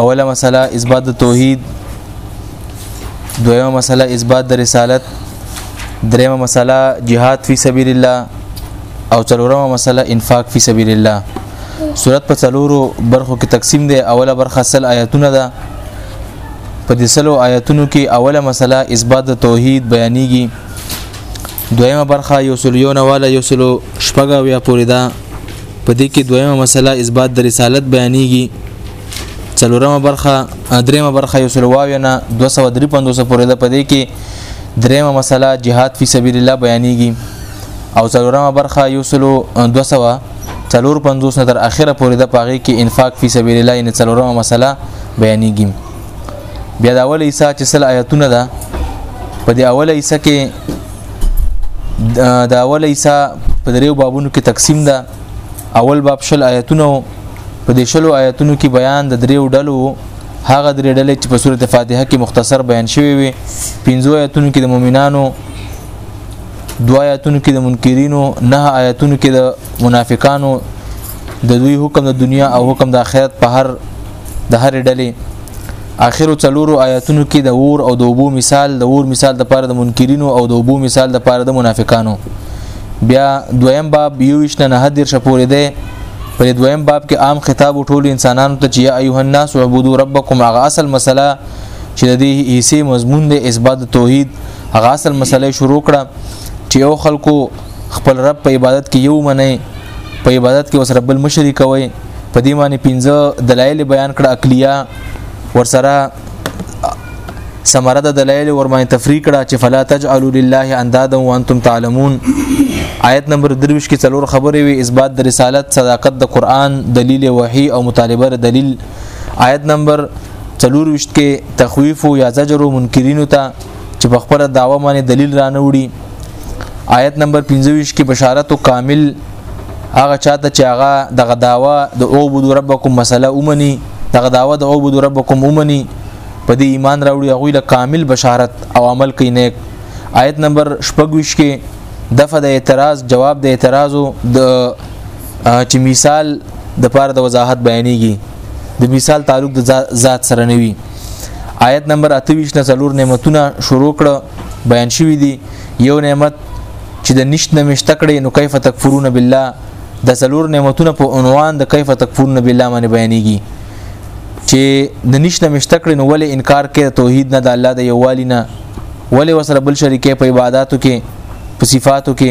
اوله مسله اثبات د توحید دویمه مسله اثبات د رسالت دریمه مسله جهاد فی سبیل الله او څلورمه مسله انفاق فی سبیل الله صورت په څلورو برخو کې تقسیم دی اوله برخه سل آیاتونه ده په دې سلو آیاتونو کې اوله مسله اثبات د توحید بیانېږي دویمه برخه یو سل یو نواله یو سل شپږه ویا پوری ده په دې کې دویمه مسله اثبات د رسالت بیانېږي څلورمه برخه دریمه برخه یو سلواوی نه 253 پورې ده په دې کې دریمه مسله جهاد فی سبیل الله بیانېږي او څلورمه برخه یو سلو 200 څلور 50 نه تر اخره پورې ده په هغه کې انفاق فی سبیل الله یې څلورمه مسله بیانېږي بیا د اول ایسا چې سل آیاتونه ده په دې اول ایسا کې دا اول ایسا په دریو بابونو کې تقسیم ده اول باب شل آیتونه په دې شلو آیتونو کې بیان د دریو ډلو هغه درې ډلې چې په سورته فاتحه کې مختصر بیان شوی وي پنځو آیتونو کې د مؤمنانو دو آیتونو کې د منکرینو نه آیتونو کې د منافقانو د دوی حکم د دنیا او حکم د آخرت په هر د هر ډلې اخر څلورو آیاتونو کې د اور او د اوبو مثال د اور مثال د پاره د منکرینو او د اوبو مثال د پاره د منافقانو بیا دویم باب یوش نه نه حدیر شپورې ده په دویم باب کې عام خطاب ټول انسانانو ته چې یا ایه الناس عبدو ربکم هغه اصل مسله چې د دې حصے مضمون د اثبات توحید هغه اصل مسله شروع کړه چې یو خلکو خپل رب په عبادت کې یو منئ په عبادت کې وسره بل مشرک وي په دې معنی پنځه دلایل بیان کړه عقلیه ورسره سمره د دلایل ور باندې تفریق کړه چې فلا تجعلوا لله اندادا وانتم تعلمون آیت نمبر 23 کې څلور خبرې وي اثبات د رسالت صداقت د قران دلیل وحی او مطالبه د دلیل آیت نمبر 24 کې تخویف او یا زجر او منکرین ته چې په خپل داوا باندې دلیل رانه وړي آیت نمبر 25 کې بشارت او کامل هغه چاته چې هغه دغه داوا د عبد ربکم مسله اومني دغه داوا د عبد ربکم اومني په دې ایمان راوړي هغه له کامل بشارت او عمل کوي نیک آیت نمبر 25 کې دفع د اعتراض جواب د اعتراض د چې مثال د پاره د وضاحت بیانېږي د مثال تعلق د ذات سره نوي آیت نمبر 28 نه څلور نعمتونه شروع کړه بیان شوی دی یو نعمت چې د نشت نه مشته کړي نو کیف تکفرون بالله د څلور نعمتونو په عنوان د کیف تکفرون بالله باندې بیانېږي چې د نشت نه مشته کړي نو ولې انکار کوي توحید نه د الله د یووالي نه ولې وسره بل شریکې په عبادتو کې په صفاتو کې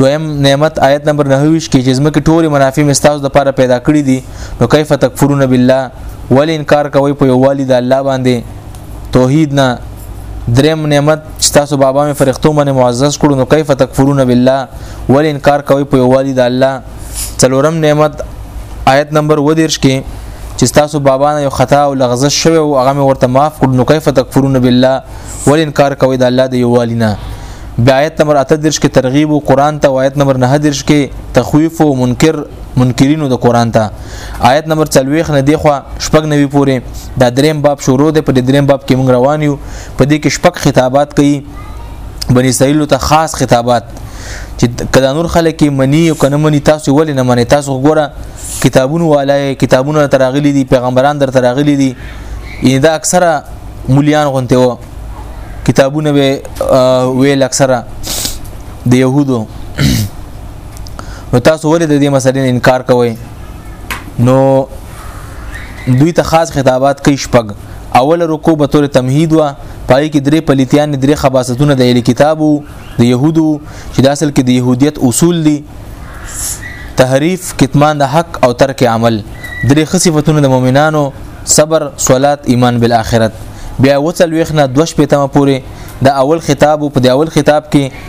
دویم نعمت آیت نمبر 29 کې چې زمکه ټول منافع مستاز د پاره پیدا کړی دي نو کیف تکفرون بالله ول انکار کوي په یووالي د الله باندې توحید نه دریم نعمت چې تاسو بابا مې فرښتو باندې معزز کړو نو کیف تکفرون بالله ول انکار کوي په یووالي د الله څلورم نعمت آیت نمبر و دیرش کې چې تاسو بابا نه یو خطا او لغزش شوی او هغه مې ورته معاف کړ نو کیف تکفرون بالله ول انکار کوي د الله د یووالي نه بیا آیت نمبر 38 کې ترغیب او قران ته آیت نمبر 9 کې تخویف او منکر منکرینو د قران ته آیت نمبر 40 نه دی خو شپږ نوي پورې دا دریم باب شروع دی په دې دریم باب کې موږ روان یو په دې کې شپږ خطابات کوي بنی اسرائیل ته خاص خطابات چې کله نور خلک منی او کنه منی تاسو ولې نه منی تاسو ګوره کتابونه والای کتابونه تراغلي دي پیغمبران در تراغلي دي ان دا اکثره مليان غونته و کتابونه به ویل اکثره د يهودو نو تاسو ولې د دې مسلې انکار کوئ نو دوی ته خاص خطابات کوي شپږ اول رکو به تور تمهید وا پای کې درې پلیتیان درې خباستونه د اهل کتابو د يهودو چې د اصل کې د يهودیت اصول دي تحریف کتمان د حق او ترک عمل درې خصيفتونه د مؤمنانو صبر صلات ایمان بالآخرت بیا وصل ویخنه دوش پېتمه پوري د اول خطاب په د اول خطاب کې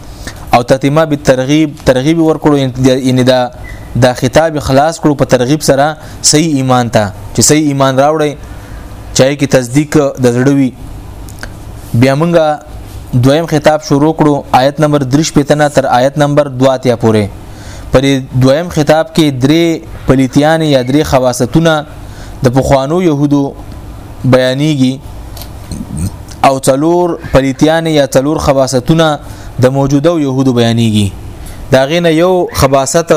او تتمه به ترغیب ترغیب ورکړو ان دا دا خطاب خلاص کړو په ترغیب سره صحیح ایمان ته چې صحیح ایمان راوړی چای کې تصدیق د زړوي بیا مونږه دویم خطاب شروع کړو آیت نمبر 3 پتنه تر آیت نمبر 2 تیا پورې پر دویم خطاب کې درې پلیتیان یا درې خواستونه د پخوانو يهودو بیانېږي او څلور پلیتیان یا څلور خباستونه د موجوده يهودو بیانېږي دا غینه یو خباست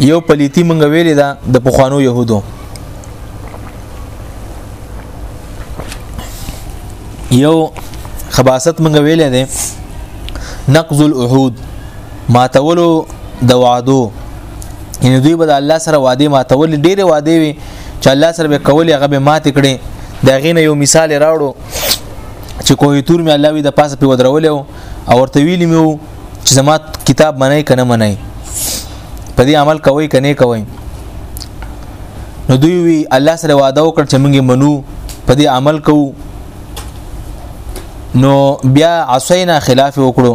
یو پلیتی مونږ ویلې ده د پخوانو يهودو یو خباست مونږ ویلې ده نقض العهود ماتولو د وعدو یعنی دوی به د الله سره وعده ماتول ډېر وعده وي چې الله سره به کولې هغه به مات کړي دا غینه یو مثال راوړو چې کوه تور می الله وی د پاسه په ودرول او ورته ویلی میو چې زما کتاب منای کنه منای په دې عمل کوي کنه کوي نو دوی وی الله سره وعده وکړ چې موږ منو په دې عمل کوو نو بیا عصینا خلاف وکړو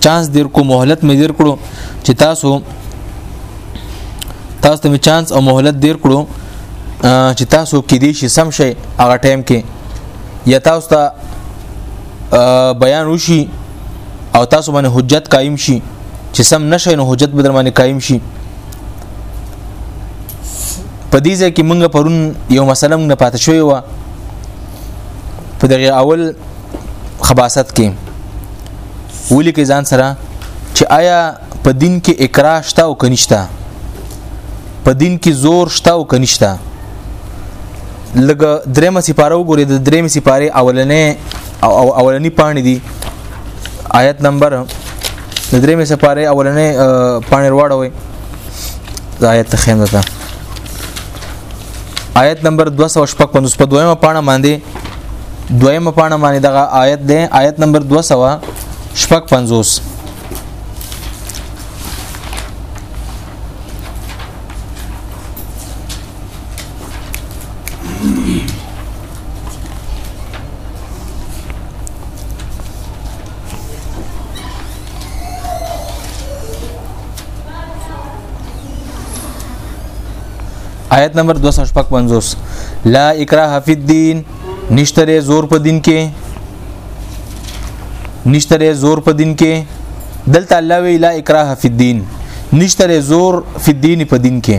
چانس دیر کو مهلت مې دیر کړو چې تاسو تاسو ته چانس او مهلت دیر کړو چې تاسو کې دې شي سم شي هغه ټایم کې یا تاسو ته بیان وشي او تاسو باندې حجت قائم شي چې سم نشي نو حجت به در باندې قائم شي په دې ځای کې مونږ پرون یو مسله مونږ پاتې شوې و په دغه اول خباست کې ولي کې ځان سره چې آیا په دین کې اکراه شته او کنيشته په دین کې زور شته او کنيشته لګ درېمه سپاره وګوري د درېمه سپاره اولنې او اولنی پاڼې دي آیت نمبر د درېمه سپاره اولنې پاڼې وروړوي د آیت خیمه ده آیت نمبر 255 په دویمه پاڼه باندې دویمه پاڼه باندې دغه آیت دی آیت نمبر 255 Thank you. آیت نمبر 255 لا اکراه فی الدین نشتره زور په دین کې نشتره زور په دین کې دلته الله وی لا اکراه فی الدین نشتره زور فی الدین په دین کې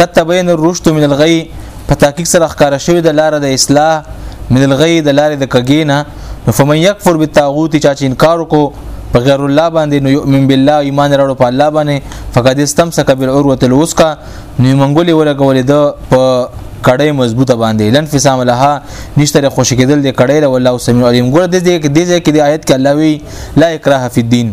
کتبین الرشد من الغی په تحقیق سره ښکارا شوی د لار د اصلاح من الغی د لار د کګینا فمن یکفر بالطاغوت چا چې انکار کو په غیر الله باندې نو یؤمن بالله ایمان راړو په الله باندې فقد استمسک بالعروه الوثقه نو منګولې ولګولې د په کړې مضبوطه باندې لن فسام لها نشتره خوش کېدل د کړې له والله سميع عليم ګور دې دې کې د آیت کې الله وی لا اکراه فی الدین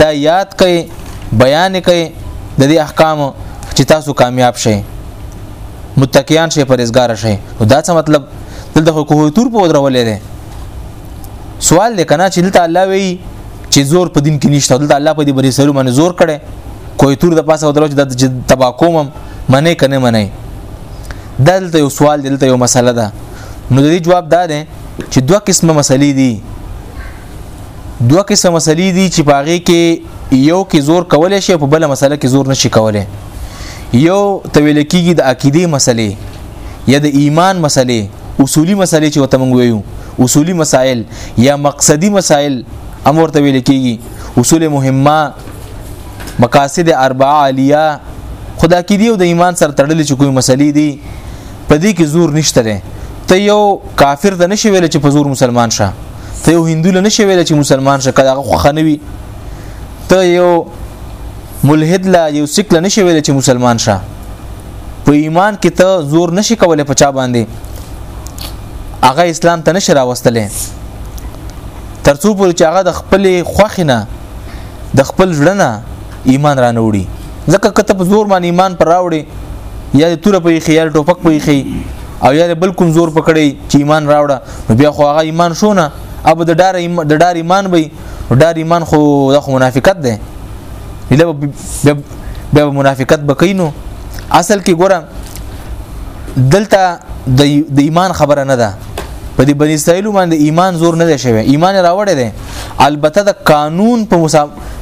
دا یاد کړئ بیان کړئ د دې احکام چې تاسو کامیاب شئ متقیان شئ پرېزګار شئ دا څه مطلب دلته خو کوه تور په درولې ده سوال دی کنه چې دلته الله وی چې زور په دین کې نشته دلته الله په دې بری سره باندې زور کړي کوه تور د پاسه ودرو چې د تبا کوم منې کنه منې دلته یو سوال دلته یو مسله ده نو د دې جواب دا ده چې دوه قسمه مسلې دي دوه قسم مسلې دي چې پاغه کې یو کې زور کولای شي په بل مسله کې زور نشي کولای یو تویل کېږي د عقیده مسلې یا د ایمان مسلې اصولی مسلې چې وته مونږ ویو اصولی مسائل یا مقصدی مسائل امر ته ویل کېږي اصول مهمه مقاصد اربعه عالیه خدا کې دی او د ایمان سره تړلې چې کومې مسلې دي په دې کې زور نشته لري ته یو کافر د نشي ویل چې په زور مسلمان شه ته یو هندو له نشي ویل چې مسلمان شه کله هغه خنوي ته یو ملحد لا یو سیک له نشي ویل چې مسلمان شه په ایمان کې ته زور نشي کولای په چا باندې هغه اسلام ته نشي راوستلې ترڅو پورې چې هغه د خپل خوخنه د خپل ژړنه ایمان را نوړي ځکه کته په زور باندې ایمان پر راوړي یا د تور په خیال ټوپک په خي او یا بل کوم زور پکړي چې ایمان راوړه نو بیا خو هغه ایمان شو نه اب د ډار د ډار ایمان وي ډار ایمان خو د منافقت ده اله بیا منافقت بکینو اصل کې ګوره دلته د ایمان خبره نه ده په دې بنی اسرائیل باندې ایمان زور نه دی شوی ایمان راوړی دی البته د قانون په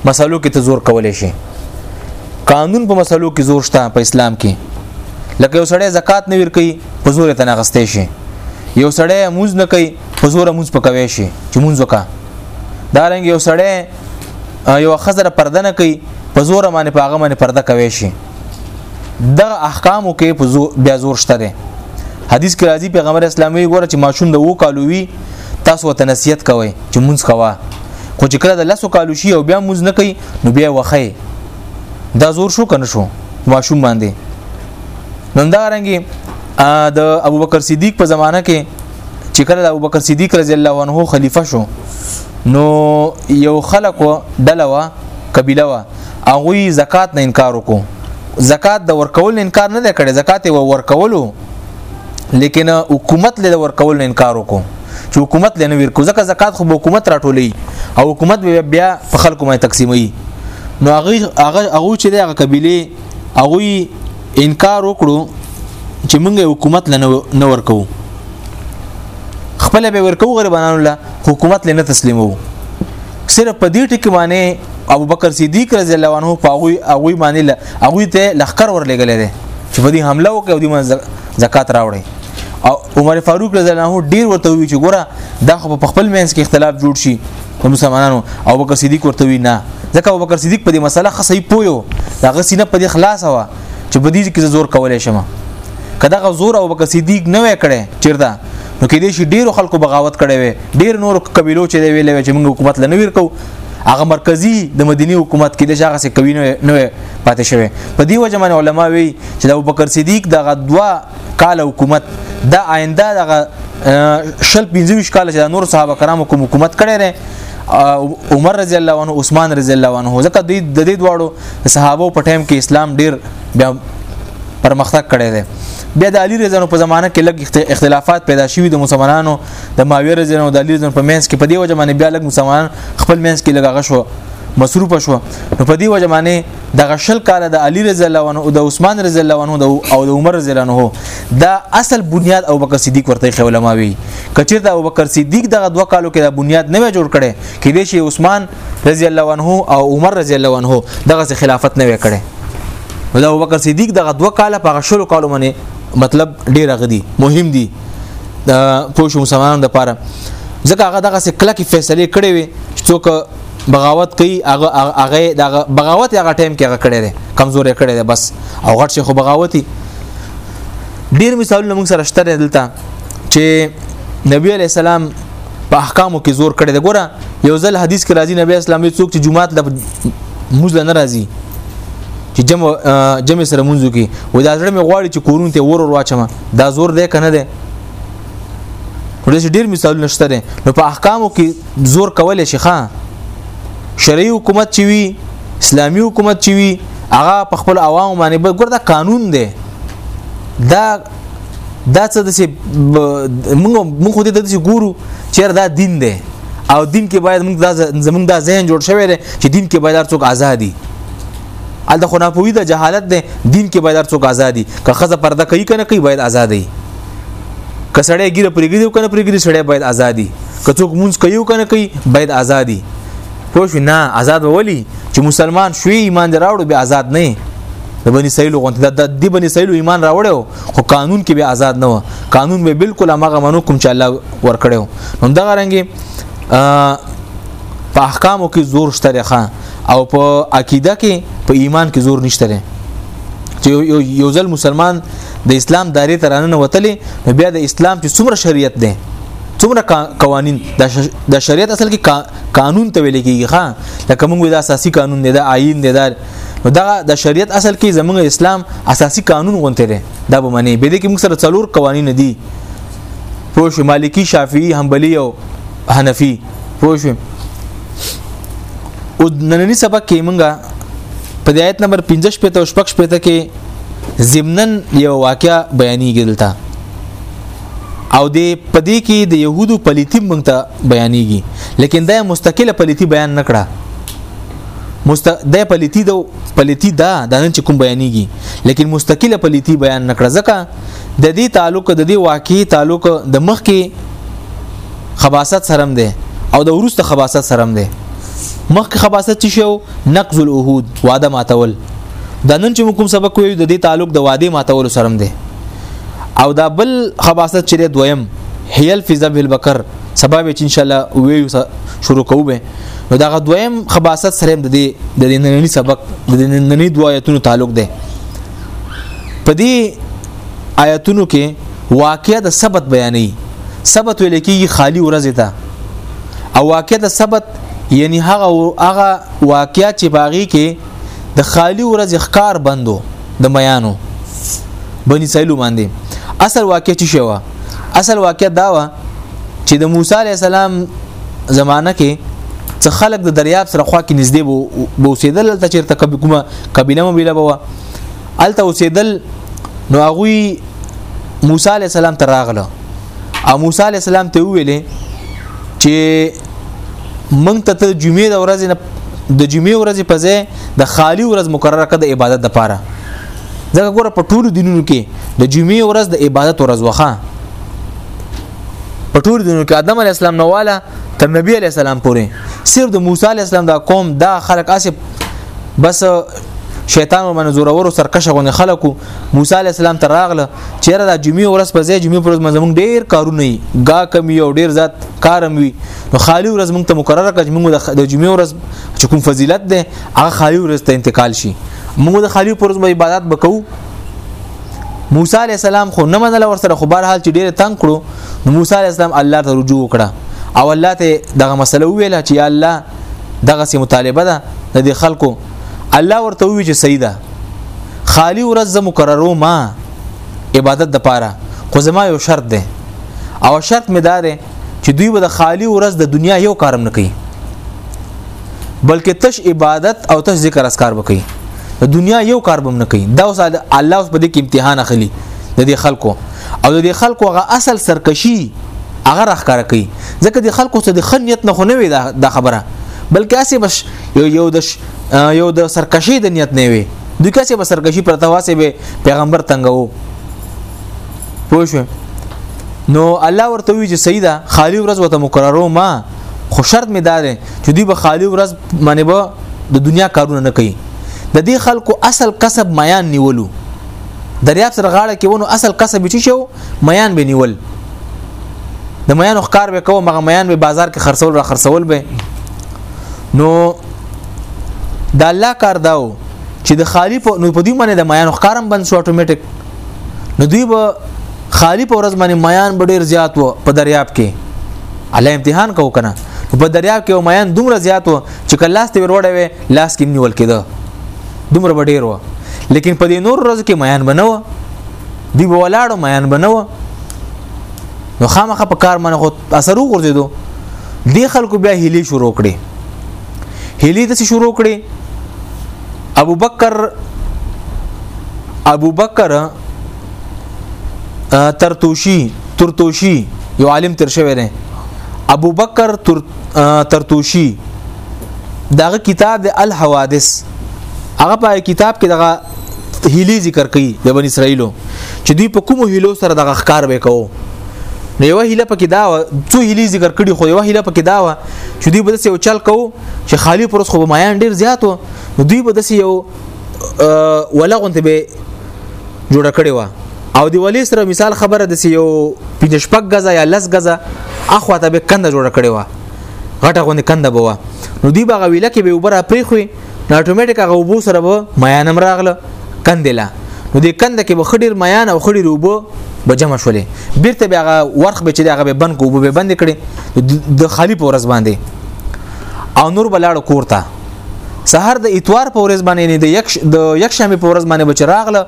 مسلو کې ته زور کولای شي قانون په مسلو کې زور شته په اسلام کې لکه یو سړی زکات نه ور کوي په زور ته نه غستې شي یو سړی موز نه کوي په زور موز پکوي شي چې مونږ وکا دا رنګ یو سړی یو خزر پرده نه کوي په زور باندې په هغه باندې پرده کوي شي دغه احکامو کې په زو بیا زور شته دی حدیث کې راځي پیغمبر اسلامي ګوره چې ماشوم د وو کالو وی تاسو ته نصیحت کوي چې مونږ کوا خو چې کله د لاسو کالو شي او بیا مونږ نه کوي نو بیا وخی دا زور شو کنه شو ماشوم باندې نن دا رنګي د ابوبکر صدیق په زمانہ کې چې کله د ابوبکر صدیق رضی الله عنه خلیفہ شو نو یو خلکو دلوا قبيله وا هغه زکات نه انکار وکړو زکات د ورکول نه انکار نه کړي زکات یې ورکولو لیکن حکومت له ورکول نه انکار وکړو چې حکومت له نه ورکو ځکه زکات خو حکومت راټولي او حکومت بیا په خلکو باندې تقسیموي نو هغه هغه هغه چې دغه قبيله هغه انکار وکړو چې موږ حکومت لنه نه ورکو خپل به ورکو غریبانو له حکومت لنه تسلیمو صرف په دې ټکی باندې ابو بکر صدیق رضی الله عنه په هغه هغه باندې هغه ته لخر ورلګل دي چې په دې حمله وکړي او دې من زکات راوړي او عمر فاروق رضی الله عنه ډیر ورته وی چې ګوره دا خو په خپل مینس کې اختلاف جوړ شي په مسلمانانو او بکر صدیق ورته وی نه ځکه ابو بکر صدیق په دې مسله خصې پویو دا غسینه په دې خلاص و چې بدی کې زور کولای شمه کدا غزور او بکر صدیق نه وکړي چیرته نو کې دې شي ډیرو خلکو بغاوت کړي وي ډیر نور قبيلو چې دی ویلې چې موږ حکومت لنویر کو هغه مرکزی د مدینی حکومت کې د شاغه سه کوي نه نه پاتې شوی په دی وجه باندې علما وی چې د ابوبکر صدیق دغه دوا کال حکومت د آینده دغه شل 25 کال چې نور صحابه کرامو کوم حکومت کړي دي عمر رضی الله عنه عثمان رضی الله عنه ځکه د دې دواړو صحابه په ټیم کې اسلام ډیر بیا پرمختګ کړی دی بیا د علی رضوان په زمانه کې لږ اختلافات پیدا شوي د مسلمانانو د ماویه رضوان او د علی رضوان په منځ کې په دی وجه باندې بیا لږ مسلمانان خپل منځ کې لږه غشو مصروف شو نو په دی وجه باندې د غشل کال د علی رضی الله عنه او د عثمان رضی الله عنه او د عمر رضی الله عنه دا اصل بنیاد او بکر صدیق ورته خو علماوی کچیر د ابوبکر صدیق دغه دوه کالو کې د بنیاد نه جوړ کړي کې دی شي عثمان رضی الله عنه او عمر رضی الله عنه دغه خلافت نه وکړي نو دا ابوبکر صدیق دغه دوه کاله په شلو کالو باندې مطلب ډیر غدي مهم دي د پوه شو مسلمانانو لپاره ځکه هغه دغه څه کلکې فیصله کړې وي چې څوک بغاوت کوي هغه هغه دغه بغاوت هغه ټایم کې هغه کړی دی کمزورې کړی دی بس او غټ شي خو بغاوتي ډیر مثالونه موږ سره شته دلته چې نبی علی السلام په احکامو کې زور کړی دی ګوره یو ځل حدیث کې راځي نبی اسلامي څوک چې جمعات له موږ نه راځي چې جمع جمع سره مونږ کې و دا زړه مې غواړي چې کورون ته ور ور واچم دا زور دی کنه دی ورته ډیر مثال نشته دی نو په احکامو کې زور کول شي ښا شرعي حکومت چې وي اسلامي حکومت چې وي هغه په خپل عوام باندې ګور دا قانون دی دا دا څه د چې موږ موږ خو دې ته چې ګورو چیر دا دین دی او دین کې باید موږ دا زموږ دا ذهن جوړ شوی دی چې دین کې باید څوک ازادي ال د خناپوی د جهالت دی دین کې باید څوک ازادي که خزه پرده کوي کنه کوي باید ازادي که سړی ګیره پرېګیدو کنه پرېګیدو سړی باید ازادي که څوک مونږ کوي کنه کوي باید ازادي پوه شو نه آزاد وولي چې مسلمان شوی ایمان دراوړو به آزاد نه د بني سیلو غونته د د بني سیلو ایمان راوړو خو قانون کې به آزاد نه و قانون به بالکل هغه منو کوم چې الله ور کړو هم دغه رنګي په احکامو کې زور شته ښه او په عقیده کې په ایمان کې زور نشته چې یو ځل مسلمان د اسلام دایره ترانه وتلی بیا د اسلام چې څومره شریعت دی څومره قوانین د شریعت اصل کې قانون ته ویل کېږي ښا لکه موږ د اساسي قانون دی د آئین دی دا نو دغه د شریعت اصل کې زموږ اسلام اساسي قانون غونته دی دا به معنی به دې کې موږ سره څلور قوانین دي پوه شو مالکی شافعي حنبلي او حنفي پوه شو او نننی سبق کې موږ په د آیت نمبر 15 پته او شپږ پته کې ضمنن یو واقعیا بیانېږي دلته او د پدې کې د يهودو پليتي مونږ ته بیانېږي لیکن دا مستقله پليتي بیان نکړه مست د پليتي د پليتي دا د نن چې کوم بیانېږي لیکن مستقله پليتي بیان نکړه ځکه د دې تعلق د دې واقعي تعلق د مخ کې خباست سرم ده او د ورسته خباست سرم ده مخ کې خباست چې شو نقض العهود وعده ماتول د نن چې کوم سبق وي د دې تعلق د وعده ماتول سرم ده او دا بل خباست چې دویم هیل فی ذبح البقر سبب چې ان شاء الله ویو شروع کوو به نو دا دویم خباست سره د دې د نننی سبق د نننی دوایتونو تعلق دی په دې آیتونو کې واقع د ثبت بیانې ثبت ویل کېږي خالی ورځ ته او واقع د ثبت یعنی هغه هغه واقعیا چې باغی کې د خالی ورځ ښکار بندو د میانو بنی سیلو باندې اصل واقع چی شوه اصل واقع دا و چې د موسی علی السلام زمانہ کې څه خلک د دریاب سره خوا کې نږدې بو اوسېدل ته چیرته کومه قبيله مو بیل بوا الته اوسېدل نو هغه موسی علی السلام ته راغله او موسی علی السلام ته ویلې چې مونږ ته ته جمعې د ورځې نه د جمعې ورځې په ځای د خالی ورځ مقرره کړه د عبادت لپاره ځکه ګوره په ټولو دینونو کې د جمعې ورځ د عبادت ورځ وخه په ټولو دینونو کې آدم علی السلام نواله تر نبی علی السلام پورې صرف د موسی علی السلام دا قوم دا خلق اسب بس شیطان ومن زورور سرکشه غونې خلکو موسی علی السلام ته راغله چیرې د جمعې ورځ په ځای جمعې پر ورځ زمونږ ډیر کارونه وي ګا کم یو ډیر ذات کارم وي نو خالی ورځ مونږ ته مقرره کړ مونږ د جمعې ورځ چې کوم فضیلت ده هغه خالی ورځ ته انتقال شي مونږ د خالی پر ورځ به عبادت وکړو موسی علی السلام خو نه منله ورسره خو بهر حال چې ډیر تنگ کړو نو موسی علی السلام الله ته رجوع وکړه او الله ته دغه مسله ویله چې یا الله دغه سي مطالبه ده د خلکو الله ورته وی چې سیدا خالی ورځ زه مقررو ما عبادت د پاره خو زما یو شرط دی او شرط مې دا دی چې دوی به د خالی ورځ د دنیا یو کارم نه کوي بلکې تش عبادت او تش ذکر اسکار وکړي د دنیا یو کار بم نه کوي دا اوس الله اوس په دې کې امتحان اخلي د دې خلکو او د دې خلکو هغه اصل سرکشي هغه راخکار کوي ځکه د خلکو څخه د خنیت نه خو نه وي دا خبره بلکې اسې بس یو یو د یو د سرکشي د نیت نه وي دوی کسه به سرکشي پر تواسه به پیغمبر تنګو پوه شو نو الله ورته وی چې سیدا خالی ورځ وته مقررو ما خو شرط می دار چې دوی به خالی ورځ باندې به د دنیا کارونه نه کوي د دې خلکو اصل کسب میان نیولو دریاب سره غاړه کې ونه اصل کسب چې شو میان به نیول د میان ښکار به کوم مغه میان به بازار کې خرڅول را خرڅول به نو د الله کار داو چې د خالی په نو په دې باندې د میان خکارم بند شو اتوماتیک نو دوی به خالی په ورځ باندې میان ډیر زیات وو په دریاب کې الله امتحان کو کنه په دریاب کې میان دومره زیات وو چې کلاس ته وروړې وې لاس کې نیول کېده دومره ډیر وو لیکن په دې نور ورځ کې میان بنو دی ولاړو میان بنو نو خامخه په کار باندې خو اثر وګرځیدو دی خلکو بیا هلی شروع کړي هلی د شروع کړي ابو بکر ابو بکر ترتوشی ترتوشی یو عالم تر شوی دی ابو بکر ترتوشی دغه کتاب د الحوادث هغه په کتاب کې دغه هیلی ذکر کوي د بن اسرائیلو چې دوی په کوم هیلو سره د غخکار وکاو نو یو هیله پکې دا و څو هیلی ذکر کړي خو یو هیله پکې دا و چې دوی به داسې یو چل کو چې خالی پروس خو به مایان ډیر زیات و نو دوی به داسې یو ولغونته به جوړ کړي و او دی ولی سره مثال خبره د یو پنځه شپږ غزا یا لس غزا اخوا ته به کنده جوړ کړي و غټه غونې کنده بوا نو دی باغ ویله کې به وبره پرې خوې نو اتوماتیک هغه وبو سره به میانم راغله کندله نو د کند کې به خډیر میان او خډیر وبو به جمع شولې بیرته به هغه ورخ به چې هغه به بند کو به بند کړي د خالی په ورځ باندې او نور بلاړ کوړتا سهار د اتوار په ورځ باندې نه د یک د یک شنبه په ورځ باندې بچ راغله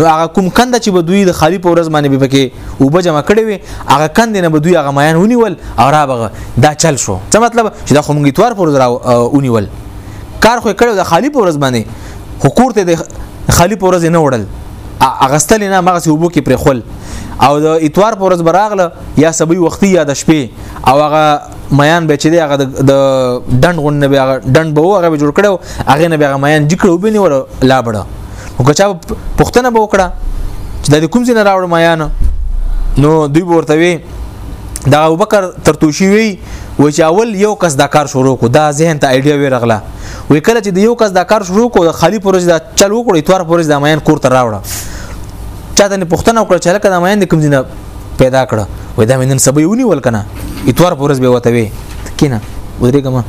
نو هغه کوم کند چې به دوی د خالی په ورځ باندې به کې او به جمع کړي وي هغه کند نه به دوی هغه میان ونیول او را بغه دا چل شو څه مطلب چې دا خو موږ اتوار په ورځ را ونیول کار خو کړو د خالی په ورځ باندې خو کور ته د خالی په ورځ نه وړل اغستل نه مغه سی وبو کې پر خل او د اتوار په ورځ براغله یا سبي وختي یا د شپې او هغه میان به چې دی هغه د ډند غون نه به هغه ډند به هغه جوړ کړو هغه نه به هغه میان جکړو به نه ولا لا بړه او که چا پښتنه به وکړه چې د کوم ځای نه راوړ میان نو دوی ورته وی دا ابوبکر ترتوشی وی و چې اول یو کس دا کار شروع کو دا ذهن ته ایډیا وی رغله وی کله چې د یو کس دا کار شروع کو د خالی پروژه دا چل وکړي تور پروژه د ماین کور ته راوړه چاته نه پښتنه وکړه چې لکه د ماین د کوم دینه پیدا کړه وې دا مینن سبې ونی ول کنه اتوار پورز به وته وې کینه ودرېګم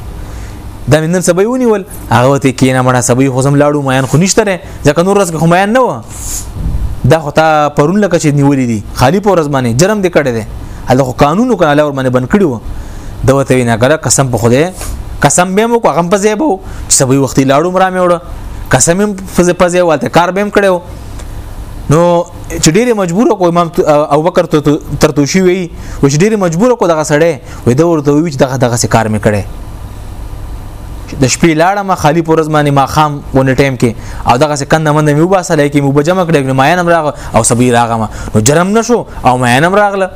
دا مینن سبې ونی ول هغه ته کینه مړه سبې خو سم لاړو ماین خو نشته ځکه نور رس خو ماین نه و دا خو تا پرون لکه چې نیولې دي خالی په ورځ باندې جرم دې کړی دی هله خو قانونو کنه لور باندې بن کړی و دا وته وینا کړه قسم په خوده قسم به مو کوم په زیبو چې سبي وخت لاړو مرا مې وړه قسم په زې په زې والته کار بهم کړو نو چې ډېر مجبور کو امام ابوبکر ترتوشي وي و چې ډېر مجبور کو دغه سړی وې دا ورته وی چې دغه دغه څه کار مې کړي د شپې لاړه ما خالی پورز باندې ما خام ونه ټیم کې او دغه څه کنده مند مې وباسه لکه مې بجمع کړې نو ما نم راغ او سبي راغم نو جرم نشو او ما نم راغله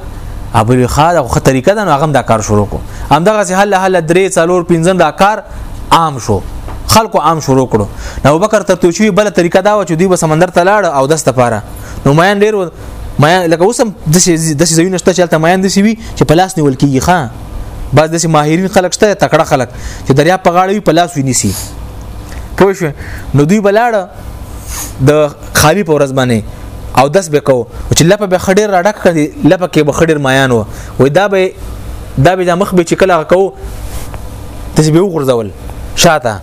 ابو خاد خو طریقه ده نو هغه دا کار شروع کو هم دغه سه هله هله درې څلور پنځم دا کار عام شو خلکو عام شروع کړو نو بکر تر توشوی بل طریقه دا و چې دوی به سمندر ته لاړ او دسته پاره نو ماین ډیر ما لکه اوس هم د داسې ځایونه شته چې هلته میان داسې وي چې په لاس نیول کېږي ښه بعض داسې ماهرین خلک شته تکړه خلک چې دریا په غاړه وي په لاس ونیسي پوه شو نو دوی بلاړه د خالی په ورځ باندې او داس به کو چې لپه به خډیر را ډک کړي لپه کې به خډیر میان و وې دا به دا به د مخ به چې کله کو تاسو به وګرځول شاته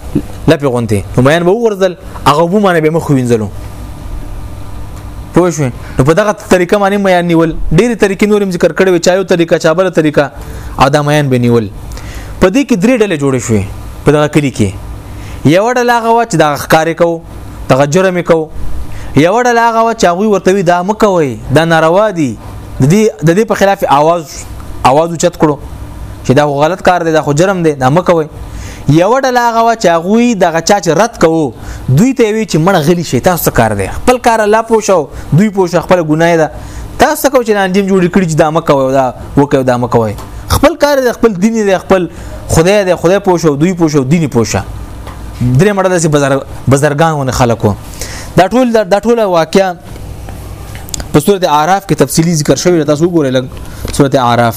لپه غونته نو میان به وګرځل هغه ومانه به مخ وینځلو پوه شو نو په دغه طریقه باندې مې نیول ډېری طریقې نورم ذکر کړې وي چایو طریقه چابله طریقه او دا مې به نیول په دې کې درې ډلې جوړې شوې په دغه کلی کې یو ډله هغه و چې د ښکارې کو دغه جرم کو یو ډله هغه و چې هغه ورته وی دا مکوي دا ناروا دي د دې د دې په خلاف आवाज आवाज اوچت کړو چې دا غلط کار دی دا خو جرم دی دا مکوي یو ډله هغه وا چې هغه دغه چا چې رد کوو دوی ته وی چې مړ غلی شي تاسو څه کار دی خپل کار الله پوښو دوی پوښو خپل ګناه ده تاسو کو چې انجام جوړ کړی چې دا مکه وای دا وکاو دا مکه وای خپل کار دی خپل دین دی خپل خدای دی خدای پوښو دوی پوښو دین پوښه درې مړه داسې بازار بازارګانونه خلکو دا ټول دا ټول واقعیا په سورته اعراف کې تفصیلی ذکر شوی تاسو وګورئ لګ سورته اعراف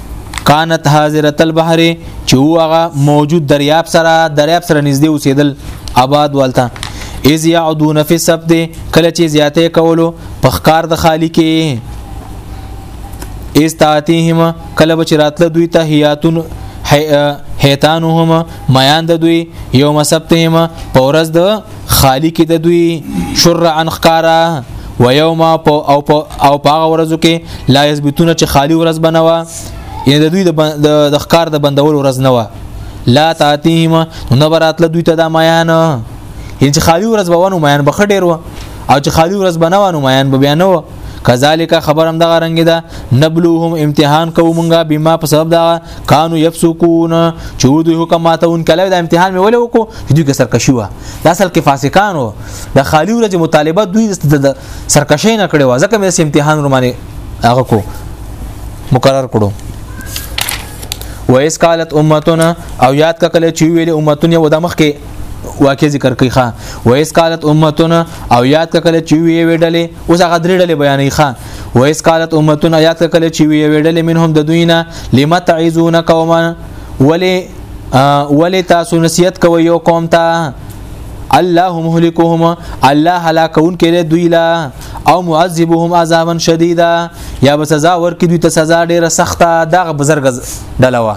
کانت حاضره البحر چې هوغه موجود دریاب سره دریاب سره نږدې اوسېدل آباد والته اذ يعدون في السبت کله چې زیاتې کولو په ښکار د خالق استاتهم کله به راتله دوی ته هياتون هيتانهم میان د دوی یوم سبتهم پورز د خالی کې د دوی شر ان خکارا و یوم او په او په هغه ورځو کې لا یثبتون چې خالی ورځ بنوا یعنی د دوی د خکار د بندول ورځ نه و لا تاتیم نو برات له دوی ته د میان یعنی چې خالی ورځ بوانو میان بخ ډیر و او چې خالی ورځ بنوانو میان به بیان و کذالک خبرم دغه رنګ ده نبلوهم امتحان کوو مونږه بما په سبب دا کانو یفسقون چې دوی حکم ماتون کله د امتحان مې ولې وکړو چې دوی کې سرکشي و دا اصل کې فاسقانو د خالی ورځ مطالبه دوی د سرکشي نه کړي و ځکه مې امتحان رومانه هغه کو مقرر کړو و اس قالت امتنا او یاد کله چې ویلې امتونه و د مخ کې واقع ذکر کوي ښا و اس قالت امتنا او یاد کله چې وی ویډلې اوس هغه درې ډلې بیانې ښا و اس قالت امتنا یاد کله چې وی ویډلې منهم د دوی نه لم تعذون قوما ولی ولی تاسو نصیحت کوي یو قوم ته الله مهلكهم الله هلاکون کړي دوی لا او معذبهم عذابا شديدا یا به سزا ورکړي دوی ته سزا ډیره سخته دغه بزرګ ډلوا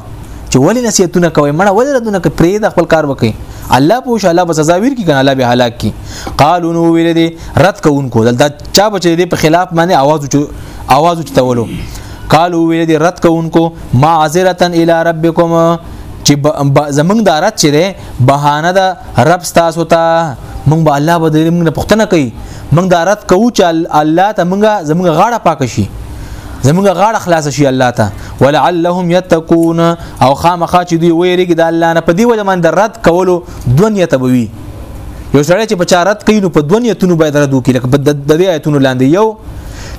چې ولی نصیحتونه کوي مړه ولی ردونه کوي پرې د خپل کار وکړي الله پوښ الله به سزا ورکړي کنه الله به هلاک کی قالو نو ویل دي رد کوونکو دلته چا بچې دې په خلاف باندې आवाज وچو आवाज وچتولو قالو ویل دې رد کوونکو معذرتن الی ربکم چې زمنګ د رد چې ده بهانه ده رب تاسو ته مونږ به الله به دې مونږ پښتنه کوي مونږ د رد کوو چې الله ته مونږ زمنګ غاړه پاک شي زمونږ غاړه خلاص شي الله ته ولعلهم يتقون او خامخا چې دوی ویریږي د الله نه په دی وجه من د رد کولو دنیا ته بوي یو سړی چې په چارت کوي نو په دوه نیتونو باید رد وکړي لکه په د دوی آیتونو لاندې یو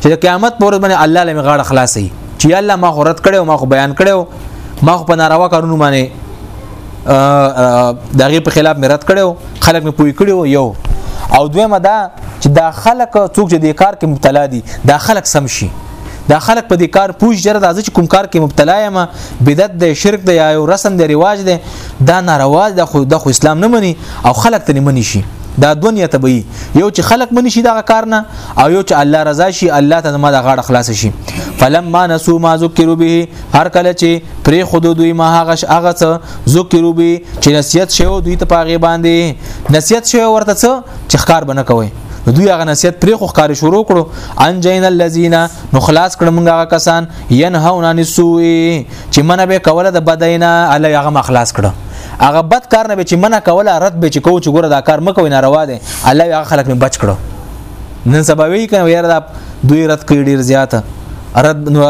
چې قیامت پر ورځ باندې الله لمه غاړه خلاصي چې الله ما خو رد کړو ما خو بیان کړو ما خو په ناروا کارونو باندې دغه په خلاف مراد کړو خلک مې پوي کړو یو او دویمه دا چې دا خلک څوک چې د کار کې مبتلا دي دا خلک سم شي دا خلک په دې کار پوج جره د ځکه کوم کار کې مبتلا یم بدعت د شرک د یا یو رسم د ریواج دی دا ناروا د خو د خو اسلام نه مني او خلک ته نه مني شي دا دنیا ته وي یو چې خلک مني شي دا کار نه او یو چې الله رضا شي الله ته ما د غاړه خلاص شي فلما نسو ما ذکروا به هر کله چې پرې خود دوی ما هغه هغه څه ذکروا به چې نصیحت شوی دوی ته پاغه باندې نصیحت شوی ورته څه چې ښکار بنه کوي نو دوی هغه نصیحت پرې خو ښکار شروع کړو ان جین الذین نو خلاص کړم هغه کسان ينهون عن السوء چې منه به کوله د بدینا الی هغه مخلاص کړو هغه بد کار نه به چې منه کوله رد به چې کو چې ګوره دا کار مکوې ناروا دی الله هغه خلک مې بچ کړو نن سبا وی کنه یاره دا دوی رد کړي ډیر زیاته رد نو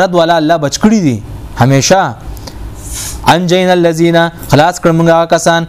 رد ولا الله بچ کړی دي همیشه انجین الذین خلاص کړم هغه کسان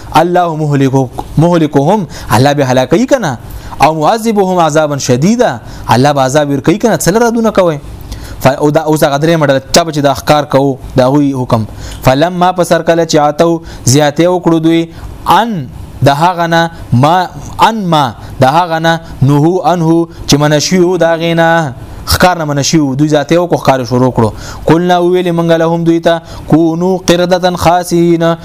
الله مهلكو مهلكهم الله به هلاکي کنه او معذبهم عذابا شديدا الله به عذاب ورکي کنه څل ردونه کوي او دا اوس هغه درې مډل چا چې د احکار کوو دا غوي حکم فلم ما په سر کله چاته زیاته وکړو دوی ان د هغه نه ما ان ما د هغه نه نوه انه چې منشیو دا غینا خکار نه منشیو دوی ذاته او خکار شروع کړو قلنا ویل منګ لهم دوی ته کونو قردتن خاصین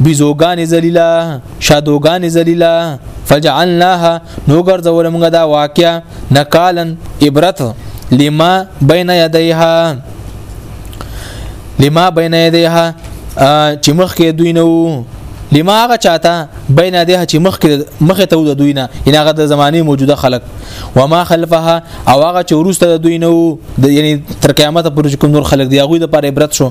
بيزوګان ذلیلا شادوګان ذلیلا فجعلناها نو ګرځول موږ دا واقعیا نقالن عبرت لما بین یدیها لما بین یدیها چې مخ کې دوی نو لما هغه چاته بین ده چې مخ کې مخ ته د دوی نه ان هغه د زمانه موجوده خلق و ما خلفها او هغه چې ورسته د دوی نه د یعنی تر قیامت پورې کوم نور خلق دی هغه د پر عبرت شو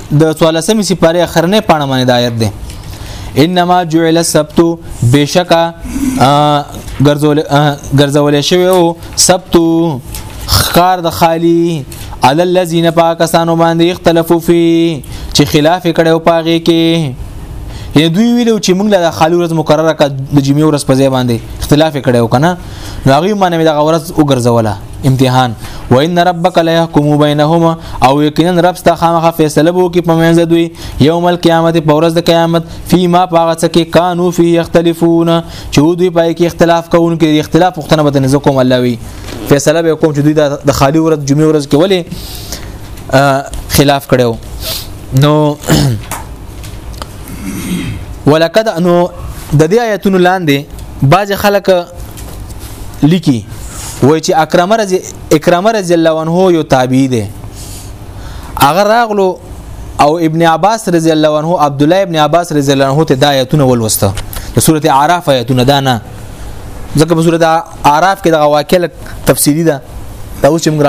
د 14 سپاره اخرنه پاڼه باندې د آیت ده انما جعل السبت بشکا ګرځول ګرځول شوی او سبت خار د خالی علی الذین پاکستانو باندې اختلافو فی چې خلاف کړو پاغه کې یې دوی ویلو چې موږ له خالو ورځ مقرره کړه د جمعې ورځ په ځای باندې اختلاف کړو کنه نو هغه باندې د غورز وګرځوله امتحان وان ربک لا يحكم بينهما او یقینا رب ستا خامخه فیصله بو کې پمنځ دوی یوم القیامت پورز د قیامت فيما پاغه څه کې قانو فی یختلفون چې دوی پای کې اختلاف کوونکې اختلاف وختنه بدن زکوم الله وی فیصله به کوم چې دوی د خالی ورځ جمعې ورځ کې ولې خلاف کړو نو ولقد انو د دې آیتونو لاندې باز خلک لیکي وای چې اکرم رضی اکرم رضی الله عنه یو تابعی دی هغه راغلو او ابن عباس رضی الله عنه عبد الله ابن عباس رضی الله عنه ته د آیتونه ولوسته د سورته اعراف آیتونه دا نه ځکه په سورته اعراف کې د واقعې تفصیلی ده دا اوس موږ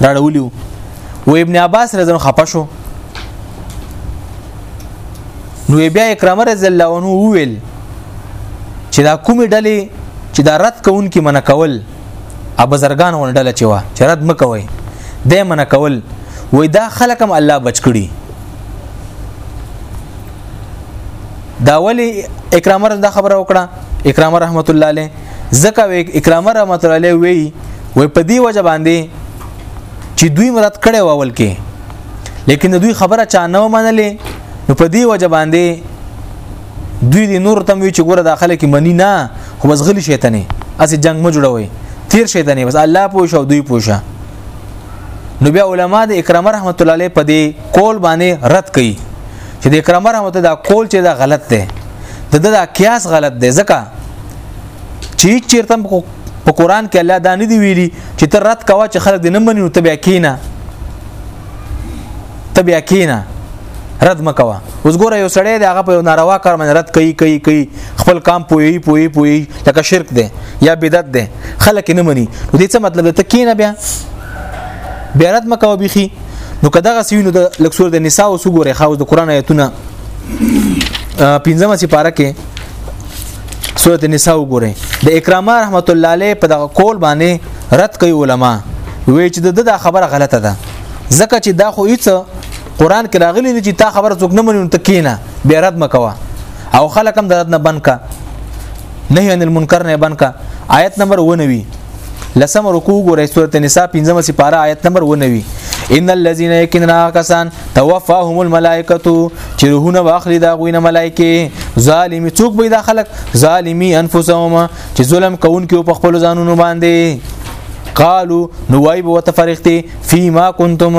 راړولیو و ابن عباس رضی الله خپه شو نو بیا اکرام رضی الله عنه ویل چې دا کومې ډلې چې دا رد کوونکې منع کول ا بزرګان غون ډله چې وا چې رد مکوي د منع کول وای دا خلک هم الله بچ کړي دا ولی اکرام رحمت خبره وکړه اکرام رحمت الله علیه زکه اکرام رحمت الله علیه وی وای په دی وجه باندې چې دوی مراد کړي واول کې لیکن دوی خبره چا نه منلې نو په دی وجه باندې دوی دې نور تم وی چې ګوره داخله کې منی نه خو بس غلی شیطانې اسی جنگ مو جوړوي تیر شیطانې بس الله پوه شو دوی پوه شو نو بیا علما د اکرام رحمت الله علیه په دې قول باندې رد کړي چې د اکرام رحمت دا قول چې دا غلط دی د دا قیاس غلط دی ځکه چې چیرته په قران کې الله دا نه دی ویلي چې تر رد کوا چې خلک دې نه مني نو ته بیا کینه ته بیا کینا رد مکوا اوس ګوره یو سړی دی هغه په ناروا کار باندې رد کوي کوي کوي خپل کام پوي پوي پوي لکه شرک دی یا بدعت دی خلک نه مني نو دې څه مطلب ته کینا بیا بیا رد مکوا بيخي نو کداغه سینو د لکسور د نساء او سګوره خاوز د قران آیتونه پنځمه سپاره کې سورۃ النساء وګورئ د اکرامه رحمت الله علیه په دغه قول باندې رد کوي علما وی چې د دا خبره غلطه ده ځکه چې دا خو هیڅ قران کې راغلي دي چې تا خبره څوک نه مني ته کینا به رد مکوا او خلک هم درد نه بنکا نهي عن المنکر نه بنکا آیت نمبر 19 لسم رکوع ګورې سورته نساء 15 سپاره آیت نمبر 19 ان الذين يكننا كسان توفاهم الملائکه چې روحونه واخلي دا غوینه ملائکه ظالمی څوک به دا خلک ظالمی انفسهم چې ظلم کوونکو په خپل ځانونو باندې قالو نو وای بو تفرقتي فيما كنتم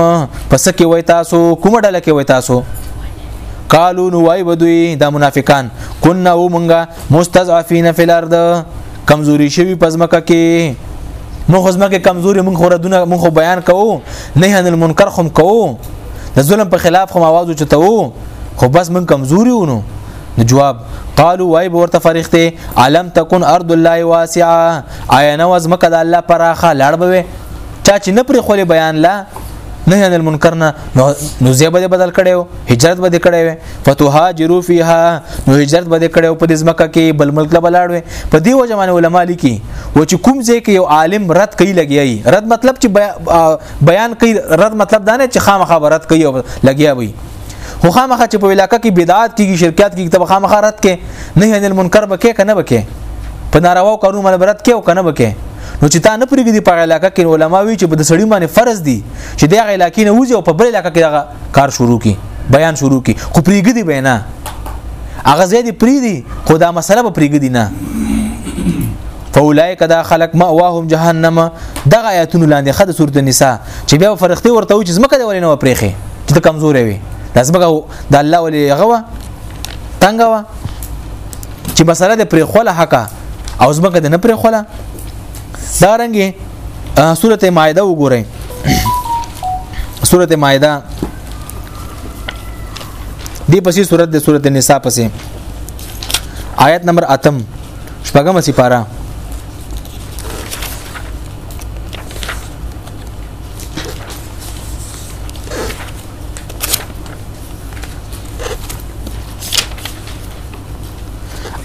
پس کې وای تاسو کوم ډله کې وای تاسو قالو نو وای بدوی دا منافقان كنا ومنګه مستضعفين في الارض کمزوري شوی پزمکه کې مخ زمکه کمزوري مونږ خوردونه مونږ بیان کوو نه ان المنکر خم کوو د ظلم په خلاف خو आवाज اوچتو خو بس مونږ کمزوري ونو نو جواب قالو وای به ورته فرښتې علم تکون ارض الله واسعه آیا نو از مکه د الله پراخه لړ بوي چا چې نه پرې خولې بیان لا نه هنل منکر نه نو زیبه بدل کړو هجرت به کړو فتوهاجرو فیها نو هجرت به کړو په دې ځمکه کې بل ملک لا بلاړو په دې وجه باندې علما لیکي و چې کوم ځای کې یو عالم رد کوي لګیایي رد مطلب چې بیان کوي رد مطلب دا نه چې خامخا رد کوي لګیایي خو خامخا چې په علاقې کې بدعات کیږي شرکیات کیږي تب خامخا رد کې نه هنل منکر بکې کنه بکې په ناروا کارو باندې برت کې او کنه بکې نو چې تا نه پرېږي دی په علاقې کې علما وی چې په سړی باندې فرض دي چې د علاقې نه وځي او په بل علاقې کې دغه کار شروع کی بیان شروع کی خو پرېږي دی بیان هغه زید پریدي خو دا مسله به پرېږدي نه فاولائک دا خلق ماواهم جهنم دغه آیاتونو لاندې خد سورۃ النساء چې بیا فرښتې ورته و چې زمکه دی ولې نه پرېخې چې ته کمزورې وي د زمکه د الله ولې هغه و تنګه و چې مسله د پرې خوله حقه او زمکه د نه پرې خوله دا رنګه سورته مائده وګورئ سورته مائده دی پسې سورته د سورته نساء پسې آیت نمبر اتم شپږم سپاره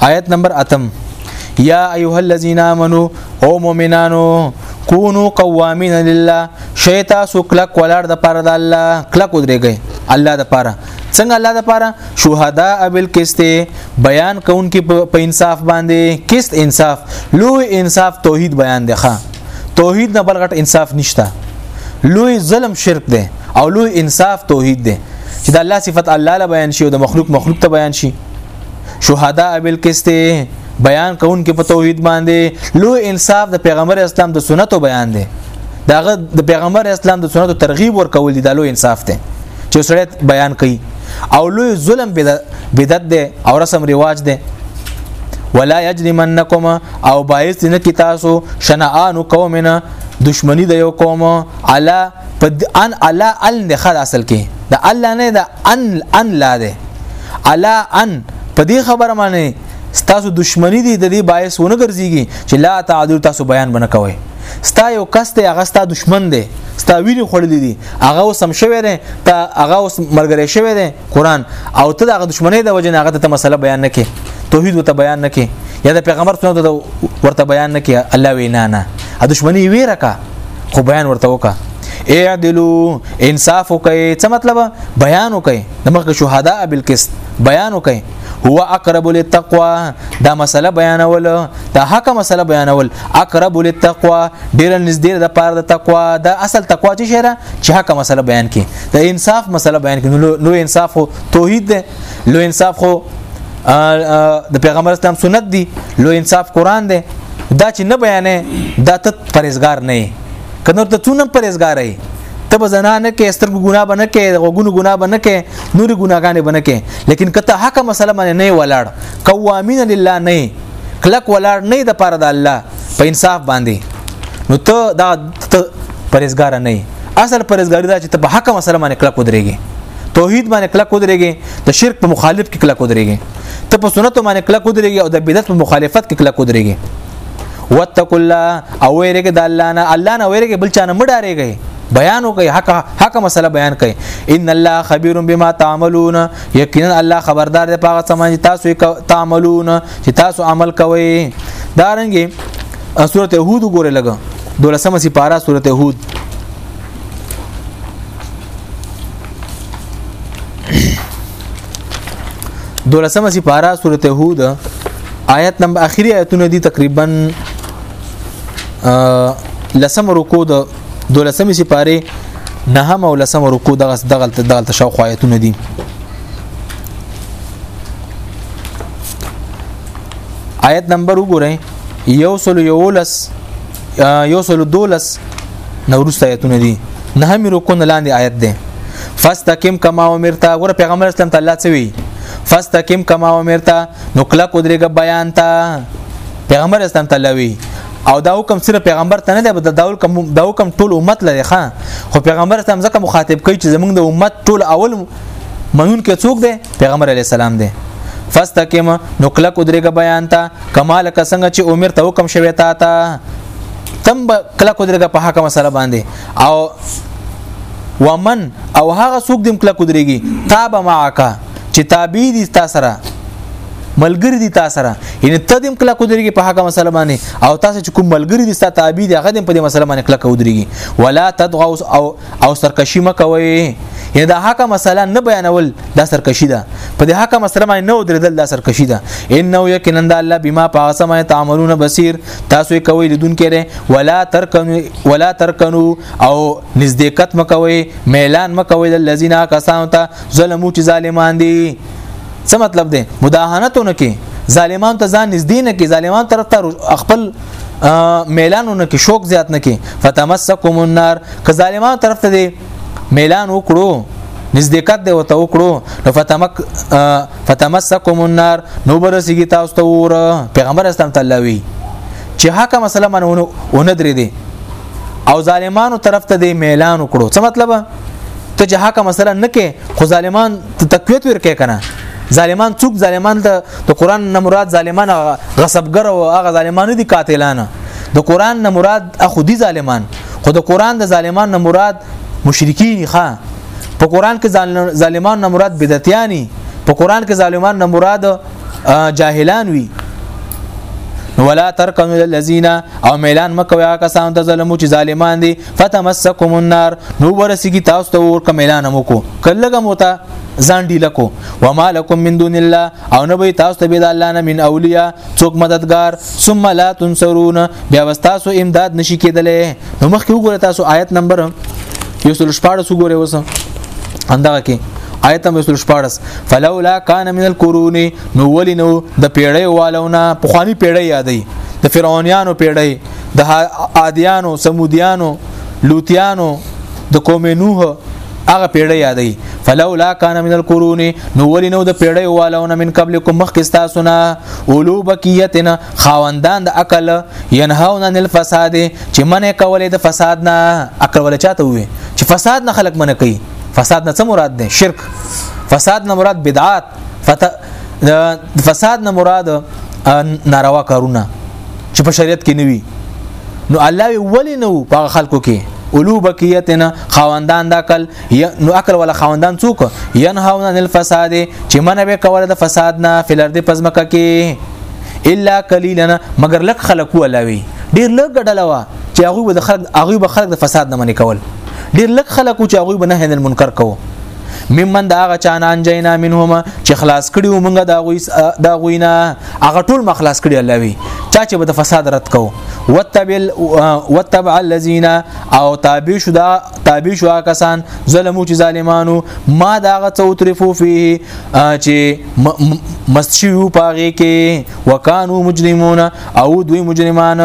آیت نمبر اتم یا ایها الذین آمنو او مؤمنانو کونو قوامین لله شیتا سو کلک ولر د پاره د الله کلک ودرېږي الله د پاره څنګه الله د پاره شهدا ابل قسط بیان کون کې په انصاف باندې قسط انصاف لوی انصاف توحید بیان دی ښا توحید نه بلغټ انصاف نشته لوی ظلم شرک دی او لوی انصاف توحید دی چې د الله صفت الله له بیان شي او د مخلوق مخلوق ته بیان شي شهدا بالقسط بیان کون کې په توحید باندې لو انصاف د پیغمبر اسلام د سنتو بیان دی داغه د پیغمبر اسلام د سنتو ترغیب ورکول دي د لو انصاف ته چې سره بیان کوي او لو ظلم بدعت دی او رسم رواج دی ولا یجرمنکم او باعث نه کی تاسو شنآن قومنا دشمنی د یو قوم علا په ان الا ال نه خد اصل کې د الله نه د ان ان لا ده الا ان په دې خبره معنی ستاسو دشمنی دي د دې باعث ونه ګرځيږي چې لا تعذر تاسو بیان بنه کوي ستا یو کس ته هغه ستا دشمن دی ستا ویني خړلې دي هغه وسم شوی دی ته هغه اوس مرګره شوی دی قران او ته دغه دشمنی د وجه نه هغه ته مسله بیان نه کې توحید وته بیان نه کې یا د پیغمبر سنت ورته بیان نه کې الله وینا نه ا دشمنی ویره کا خو بیان ورته وکا اعدلو انصاف وکي څه مطلب بیان وکي د مخ شهدا بالقسط بیان وکي هو اقرب للتقوا دا مسله بیانول دا حق مسله بیانول اقرب للتقوا ډیر نږدې د پاره د تقوا دا اصل تقوا چې شهره چې حق مسله بیان کړي د انصاف مسله بیان کړي نو انصاف توحید ده لو انصاف خو د پیغمبر اسلام سنت دی لو انصاف قران دی دا چې نه بیانې دا ته پرېزګار نه یې کنه ته څونه پرېزګار یې ته به زنا نه کې سترګو ګناه به نه کې غوګونو ګناه به نه کې نوري ګناګانې به نه کې لیکن کته حق مسله باندې نه ولاړ قوامین لله نه کلک ولاړ نه د پاره د الله په انصاف باندې نو ته دا پرېزګار نه اصل پرېزګاری دا چې ته په حق مسله باندې کلک ودرېږي توحید باندې کلک ودرېږي د شرک په مخالف کې کلک ودرېږي ته په سنت باندې کلک ودرېږي او د بدعت په مخالفت کې کلک ودرېږي واتقوا الله او ویریږي د الله نه الله نه ویریږي بل چا نه مډارېږي بیان وکي حق حق مسله بیان کړي ان الله خبير بما تعملون یقینا الله خبردار دی پاغه سمج تاسو تعملون چې تاسو عمل کوي دارنګي سورته هود وګوره لګا دولسمه سپاره سورته هود دولسمه سپاره سورته هود آیت نمبر اخیری آیتونه دي تقریبا لسم رکو د دولسمه سپاره نهم او لسم رکو دغه دغه دغه شاو آیتونه دي آیت نمبر وګورئ یو سل یولس یو سل دولس نو ورسته آیتونه دي نه مې رکون لاندې آیت ده فاستقم کما امرتا ور پیغمبر اسلام تعالی څه وی فاستقم کما امرتا نو کله کو درېګه بیان تا پیغمبر اسلام تعالی وی او دا حکم صرف پیغمبر ته نه دی بلکې دا حکم دا حکم ټول امت لري ښا خو پیغمبر ته ځکه مخاطب کوي چې زمونږ د امت ټول اول منون کې څوک دی پیغمبر علی السلام دی فاستقم نو کله کو درېګه بیان تا کمال کسنګ چې عمر ته حکم شوی تا تا تم کله کو درګه په حق مسله باندې او ومن او هغه څوک دم کله کودريږي تاب معاکا چې تابع دي تاسو سره ملګری دي تاسو سره یعنی ته دم کله کودريږي په هغه مسله باندې او تاسو چې کوم ملګری دي تاسو تابع دي هغه دم په دې مسله باندې کله کودريږي ولا تدغوا او او سرکشي مکوي یعنی دا هغه مسله نه بیانول دا سرکشي ده په دې هغه مسله باندې نه ودرېدل دا سرکشي ده انه یقینا الله بما پاسه ما تعملون بصیر تاسو یې کوي لیدونکې ده ولا ترکنو ولا ترکنو او نزدېکت مکوي میلان مکوي د لذینا کسانو ته ظلمو چې ظالمان دي څه مطلب ده مداهنتونه کې ظالمان ته ځان نږدې نه کې ظالمان طرف ته خپل میلانونه کې شوق زیات نه کې فتمسکم النار که ظالمان طرف ته دي میلان وکړو نزدېکت دی وته وکړو نو فتمک فتمسکم النار نو برسیږي تاسو ته ور پیغمبر اسلام تعالی وی چې حق مسله منونه اون درې دي او ظالمانو طرف ته د میلان وکړو څه مطلب ته چې حق مسله نه کې خو ظالمان ته تقویت ورکې کنه ظالمان څوک ظالمان ته د قران نه مراد ظالمان غصبګر او هغه ظالمان دي قاتلان د قران نه مراد اخو دي ظالمان خو د قران د ظالمان نه مراد مشرکین ښا په قران کې ظالمان نه مراد بدعتياني په قران کې ظالمان نه مراد جاهلان وي ولا ترکنوا للذین او میلان مکوي هغه کسان ته ظلمو چې ظالمان دي فتمسکم النار نو ورسیږي تاسو ته ور کمیلان مو کو کلهګه موتا ځان دی لکو وما لكم من دون الله او نه به تاسو ته به د الله نه من اولیاء څوک مددگار ثم لا تنصرون بیا واستاسو امداد نشي کېدلې نو مخکې وګوره تاسو آیت نمبر یو سل شپارس وګوره وسه اندغه کې آیت هم رسول شپارس فلولا کان من القرون نو ولی نو د پیړی والونه په خواني پیړی یادې د فرعونانو پیړی د عادیانو سمودیانو لوتیانو د قوم نوح هغه پیړی یادې فلولا کان من القرون نو ولی نو د پیړی والونه من قبلکم مخکې تاسو نه اولو بکیتنا خاوندان د عقل ينهون عن الفساد چې منه کولې د فساد نه عقل ولا چاته وي چې فساد نه خلق منه کوي فساد نه څه مراد ده شرک فساد نه مراد بدعات فت... فساد نه مراد ناروا کارونه چې په شریعت کې نوي نو الله ولی نو په خلکو کې اولو بقیتنا خواندان دا کل نو عقل ولا خواندان څوک ينهون عن الفساد چې منه به کوله د فساد نه فلر دې پزمکه کې الا قليلا مگر لک خلق ولوي ډیر لږ ډلوا چې هغه به خلق هغه به خلق د فساد نه منې کول ډیر لږ خلق چې هغه به نه هنل منکر کوو ممن دا هغه چان انجینا منهما چې خلاص کړي ومنګه دا غوي دا غوینا هغه ټول مخلاص کړي الله وی چا چې به د فساد رد کو وتبل وتبع الذين او تابع شو دا تابع شو کسان ظلمو چې ظالمانو ما دا غته وترفو فيه چې مسجو پاغه کې وکانو مجرمون او دوی مجرمان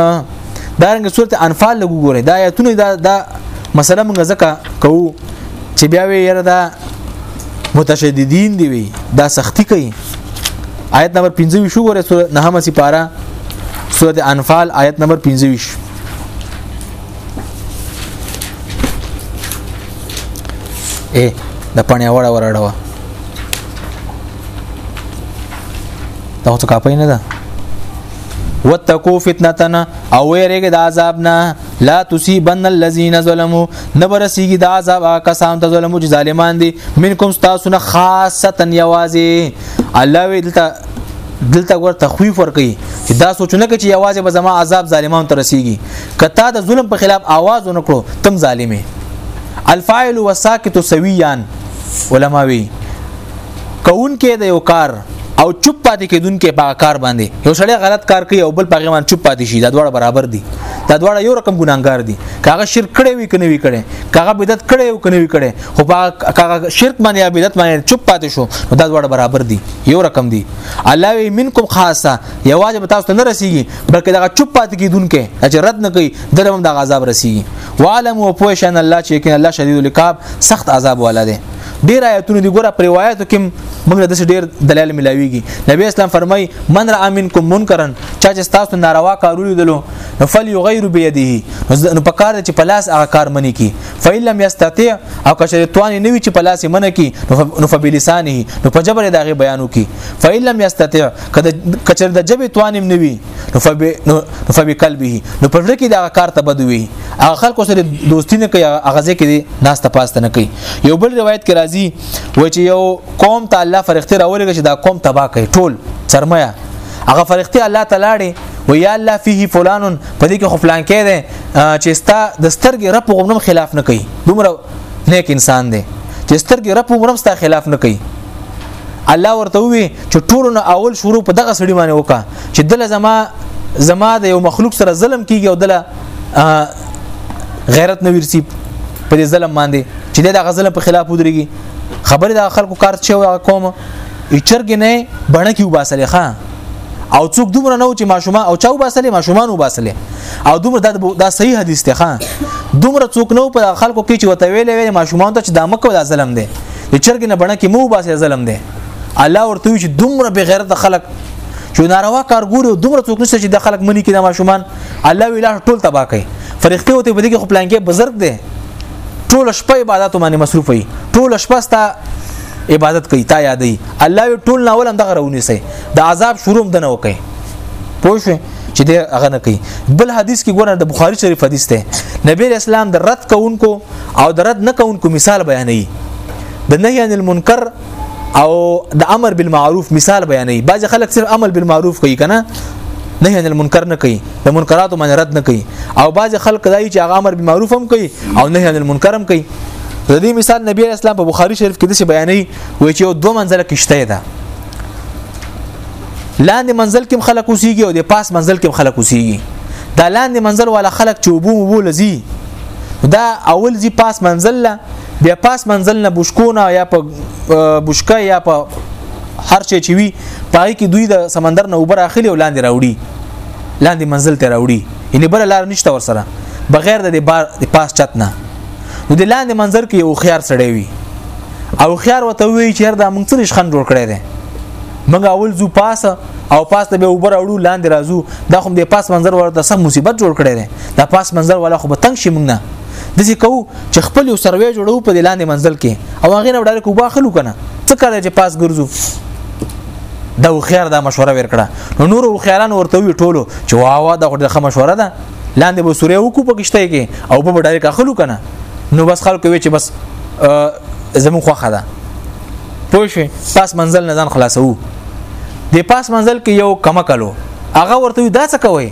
دا رنګ سورته انفال لګو ګوره دا آیتونه دا دا مسله موږ زکه کوو چې بیا وی یره دا متشددین دی وی دا سختی کوي آیت نمبر 25 شو ګوره سورته نهمه سپاره سورته انفال آیت نمبر 25 اے د پانی وړه وړه وا دا څه کاپای نه ده وتقو فتنتن او ویریګه د عذاب نه لا تصيبن الذين ظلموا نبرسیږي د عذاب کسان ته ظلمو چې ظالمان دي منکم تاسو نه خاصه یوازې الله وی دلته دلته ور تخویف ور کوي چې دا سوچونه کوي چې یوازې به زما عذاب ظالمانو ته رسیږي کتا د ظلم په خلاف आवाज ونکړو تم ظالمه الفاعل والساکت سویان علما وی کون کې د یو کار او چوپ پاتې کېدونکې په کار باندې یو سړی غلط کار کوي او بل په غیمان چوپ پاتې شي دا دواړه برابر دي دا دواړه یو رقم ګناګار دي کاغه شرک کړي وي کني وي کړي کاغه بدعت کړي وي کني وي کړي خو کاغه شرک باندې یا بدعت باندې چوپ پاتې شو دا دواړه برابر دي یو رقم دي الله وی منکم خاصه یواز به تاسو نه رسیږي بلکې دا چوپ پاتې کیدونکې چې رد نه کوي دله هم د عذاب رسیږي وعلم او پوه شان الله چې کین الله شدید العقاب سخت عذاب والا دی ډیر آیتونه دی ګوره پر روایتو کې موږ د ډیر دلایل ملاویږي نبی اسلام فرمای من را امین کوم منکرن چا چې تاسو ناروا کارونه دلو فل یغیر بيدیه نو په کار چې پلاس هغه کار منی کی فإن لم يستطيع او کشر توان نه وی چې پلاس منی کی نو فبلسانه نو په جبر دغه بیانو کی فإن لم يستطيع کله کچر د جبه توانم نه وي نو فبي نو فبي قلبه نو په لکه دا کار ته بدوي هغه خلکو سره دوستی نه کوي هغه ځکه دي ناس ته پاسته نه کوي یو بل روایت کې راځي و چې یو قوم ته الله فرښتې راولېږي چې دا قوم تباہ کوي ټول سرمایه هغه فرښتې الله تعالی و یا الله فيه فلان په دې کې خو فلان کې ده چې ستا د سترګې رب غوونم خلاف نه کوي دومره نیک انسان دی چې سترګې رب غوونم ستا خلاف نه کوي الله ورته وی چې ټولو نه اول شروع په دغه سړي باندې وکا چې دله زما زما د یو مخلوق سره ظلم کیږي او دله غیرت نه ورسی په دې ظلم باندې چې دا غزل په خلاف ودرېږي خبره د خلکو کار چې او قوم چرګ نه بڼه کې وباسلې ښا او څوک دومره نه و چې ماشومان او چاو باسلې ماشومان وباسلې او دومره دا, دا صحیح حدیث دی ښا دومره څوک نه په خلکو کې چې وتویلې ویلې ماشومان ته چې دا مکو دا ظلم دی د چرګ نه بڼه کې مو باسه ظلم دی الله ورته وی چې دومره به غیرت خلک چې ناروا کار ګوري او دومره څوک نشته چې د خلک منی کې د ماشومان الله ویلا ټول تباہ کوي فرښتې وته بده کې خپلان کې بزرګ دی ټول شپه عبادت باندې مصروف وي ټول شپه ستا عبادت کوي تا یادې الله ټول ناول هم دغه رونی سي د عذاب شروع دنه وکي پوه شئ چې د هغه نه کوي بل حدیث کې ګوره د بخاری شریف حدیث ته نبی اسلام د رد کوونکو او د رد نه کوونکو مثال بیانوي د نهي عن المنکر او د امر بالمعروف مثال بیانوي بعض خلک صرف امر بالمعروف کوي کنه نهي عن المنکر نه کوي د منکراتو باندې رد نه کوي او بعض خلک دایي چې هغه امر بالمعروف هم کوي او نهي عن المنکر هم کوي د دې مثال نبی اسلام په بخاری شریف کې د څه بیانوي وایي چې یو دوه منځله کشته ده لاندې منزل کې خلک اوسېږي او د پاس منزل کې خلک اوسېږي دا لاندې منزل والا خلک چې وبو وبو لذي دا اول زی پاس منزل لا بیا پاس منزل نه بشکونه یا په بشکه یا په هر شي چې وي پای کې دوی د سمندر نه اوبر اخلي او لاندې راوړي لاندې منزل ته راوړي یعنی بل لار نشته ور سره بغیر د بار د پاس چت نه نو د لاندې منظر کې یو خيار سړی وي او خيار وته وی چې هر د موږ څه شخن جوړ کړی دی موږ اول زو پاسه او پاس ته به اوبر اړو لاندې راځو دا خو د پاس منظر ورته سم مصیبت جوړ کړی دی دا پاس منظر ولا خو به تنگ شي مونږ د څه کو چې خپل یو سروې جوړو په لاندې منزل کې او هغه نه ډایرک وبا خلو کنه څه کړی چې پاس ګرځو دا خیر دا مشوره ورکړه نو نور خیران ورته وی ټولو چې واوا دا خو د مشوره ده لاندې به سورې وکړو په کشته کې او په ډایرک خلو کنه نو بس خلکو وی چې بس زمون خوخه ده پوه شئ پاس منزل نه ځان خلاصو د پاس منزل کې یو کم کلو هغه ورته دا څه کوي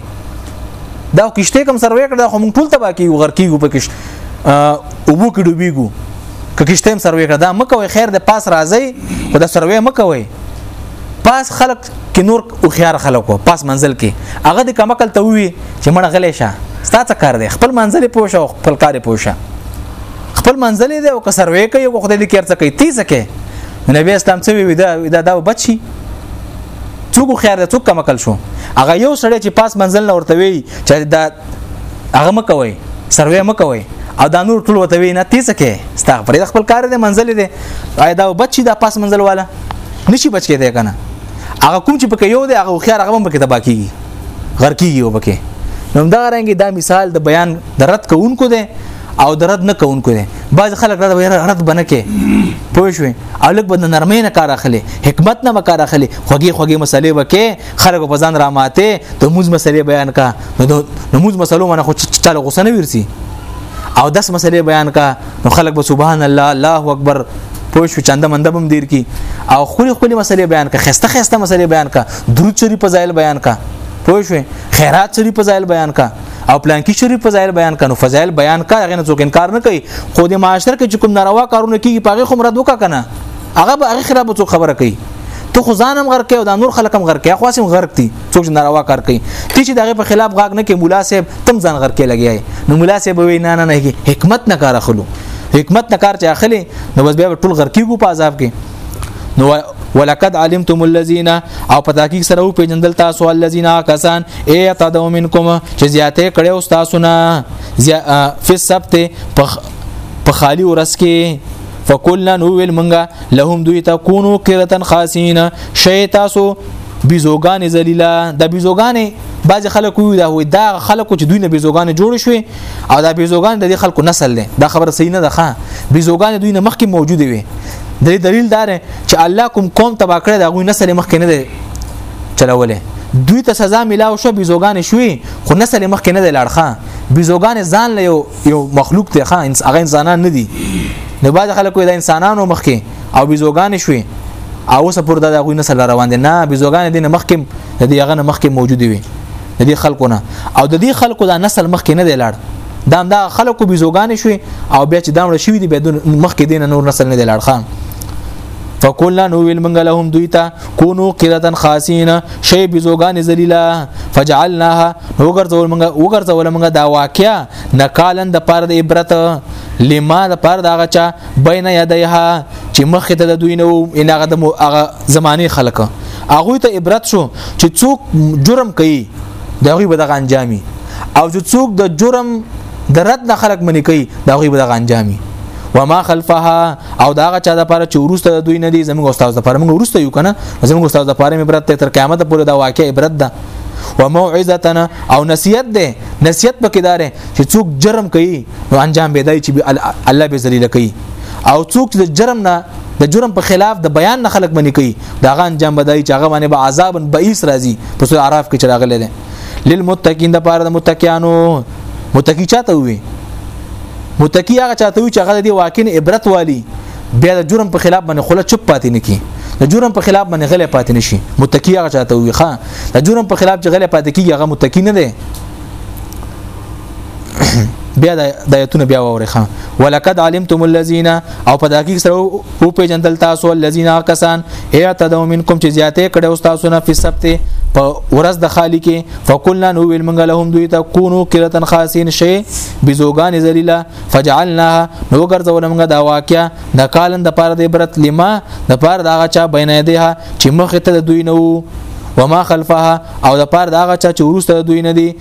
دا کشته کم سروې کړ دا خو مونږ ټول تبا کیو غر کیو په کشت او بو کې ډوبېګو که کشته هم سروې کړ دا مکوې خیر د پاس راځي خو دا سروې مکوې پاس خلک کې نور او خيار خلکو پاس منزل کې هغه د کمکل ته وي چې مړه غلې شه ستا څه کار دی خپل منزل پوښه خپل کار پوښه خپل منزل دی او کسر وې کوي او خدای دې کېرته کوي تیزه کې نبی اسلام څه وی دا دا, دا بچي څوک خیر څوک کم کل شو هغه یو سړی چې پاس منزل نه ورته وی چې دا هغه مکوي سروې مکوي او دا نور ټول وته وی نه تیزه کې ستا پر خپل کار دې منزل دې آیا دا بچي دا پاس منزل والا نشي بچ کېدای کنه هغه کوم چې پکې یو دی هغه خیر هغه هم پکې تبا کیږي غر کیږي وبکه نو دا رنګي دا مثال د بیان د رد کوونکو دی او درد نه کوونکو دي بعض خلک رد ویره رد بنه کې پوه شو الګ بند نرمۍ نه کار اخلي حکمت نه کار اخلي خوږي خوږي مسلې وکي خلک په ځان را ماته ته موز مسلې بیان کا نو موز مسلو منه خو چاله غوسه نه ورسي او داس مسلې بیان کا نو خلک به سبحان الله الله اکبر پوه شو چنده منده بم دیر کی او خولي خولي مسلې بیان کا خسته خسته مسلې بیان کا درود شریف په ځایل بیان کا پوه شو خیرات شریف په ځایل بیان کا او پلانکی شریف فضایل بیان کنو فضایل بیان کا هغه نه څوک انکار نه کوي خو د معاشره کې کوم ناروا کارونه کیږي پاغه خو مراد وکا کنه هغه به هغه خلاف څوک خبره کوي ته خو ځانم غر کې او د نور خلکم غر کې خو سم غر دي څوک ناروا کار کوي ته چې دغه په خلاف غاګ نه کې مولا صاحب تم ځان غر کې لګیای نو مولا صاحب وی نه نه نه حکمت نه کار اخلو حکمت نه کار چې اخلي نو بس بیا ټول غر کېږو په عذاب کې نو ولقد علمتم الذين او په تحقیق سره او پیجندل تاسو الذين کسان اي تدو منکم چې زیاته کړي او تاسو نه فی سبت په خالی ورس کې فقلنا نو ویل منګه لهم دوی تکونو قرتن خاصین شی تاسو بيزوګان ذلیلا د بيزوګانې بعض خلک وي دا وي دا خلکو چې دوی نه بيزوګان جوړ شوي او دا بيزوګان د خلکو نسل دي دا خبره صحیح نه ده ښه بيزوګان دوی نه مخکې موجود وي د دلیل دار چې الله کوم قوم تبا کړی دا غوی نسل مخکې نه دی چلولې دوی ته سزا ملاو شو بيزوګان شوي خو نسل مخکې نه دی لاړخه بيزوګان ځان له یو یو مخلوق ته خان هغه انسانان نه دي نو بعد خلکو د انسانانو مخکې او بيزوګان شوي او اوس پر دا غوی نسل روان دي نه بيزوګان دي نه مخکې د دې هغه نه مخکې موجود وي د دې خلکو نه او د دې خلکو دا نسل مخکې نه دی لاړ دا همدا خلکو بيزوګان شوي او بیا چې دا مړ شوي دي بدون مخکې دین نور نسل نه دی لاړخان فقلنا نو ویل منګ لهم دوی ته کونو قرتن خاصین شی بزوغان ذلیلا فجعلناها نو ګرځول منګ او ګرځول منګ دا واقعیا نقالن د پاره د عبرت لما د پاره دا غچا بین یدیها چې مخ ته د دوی نو ان هغه د هغه زمانه خلک هغه ته عبرت شو چې څوک جرم کوي دا غوي به د انجامي او چې څوک د جرم د رد نه خلق منی کوي دا غوي به د انجامي وما خلفها او دا غا چا د پاره چې ورسته د دوی نه دي زموږ استاد د پاره موږ ورسته یو کنه زموږ استاد د پاره عبرت تر قیامت پورې دا واقع عبرت ده وموعظتنا او نصیحت ده نصیحت پکې داره چې څوک جرم کوي نو انجام به دی چې الله به ذلیل کوي او څوک چې جرم نه د جرم په خلاف د بیان نه خلق منی کوي دا غا انجام بدای چې هغه باندې به عذاب بئیس راځي په سورۃ اعراف کې چراغ لري للمتقین د پاره د متقینو متقی چاته وي متقی هغه چاته وي چې هغه د واقع عبرت والی بیا د جرم په خلاف باندې خله چپ پاتې نه کی د جرم په خلاف باندې غلې پاتې نشي متقی هغه چاته وي ښا د جرم په خلاف چې غلې پاتې کیږي هغه متقی نه دی بیا د آیتونه بیا وورخه ولقد علمتم الذين او په دقیق سره او په جندل تاسو الذين کسان اعتدوا منکم چې زیاته کړه او تاسو نه په سبت په ورځ د خالی کې فقلنا نو ویل منګ لهم دوی ته کونو کرتن خاصین شي بزوغان ذلیلا فجعلناها نو ګرځول منګ دا واقعیا د کالن د پاره د عبرت لما د پاره دا غچا بینه دی چې مخ ته دوی نو وما خلفها او د پاره دا غچا چې ورسته دوی نه دی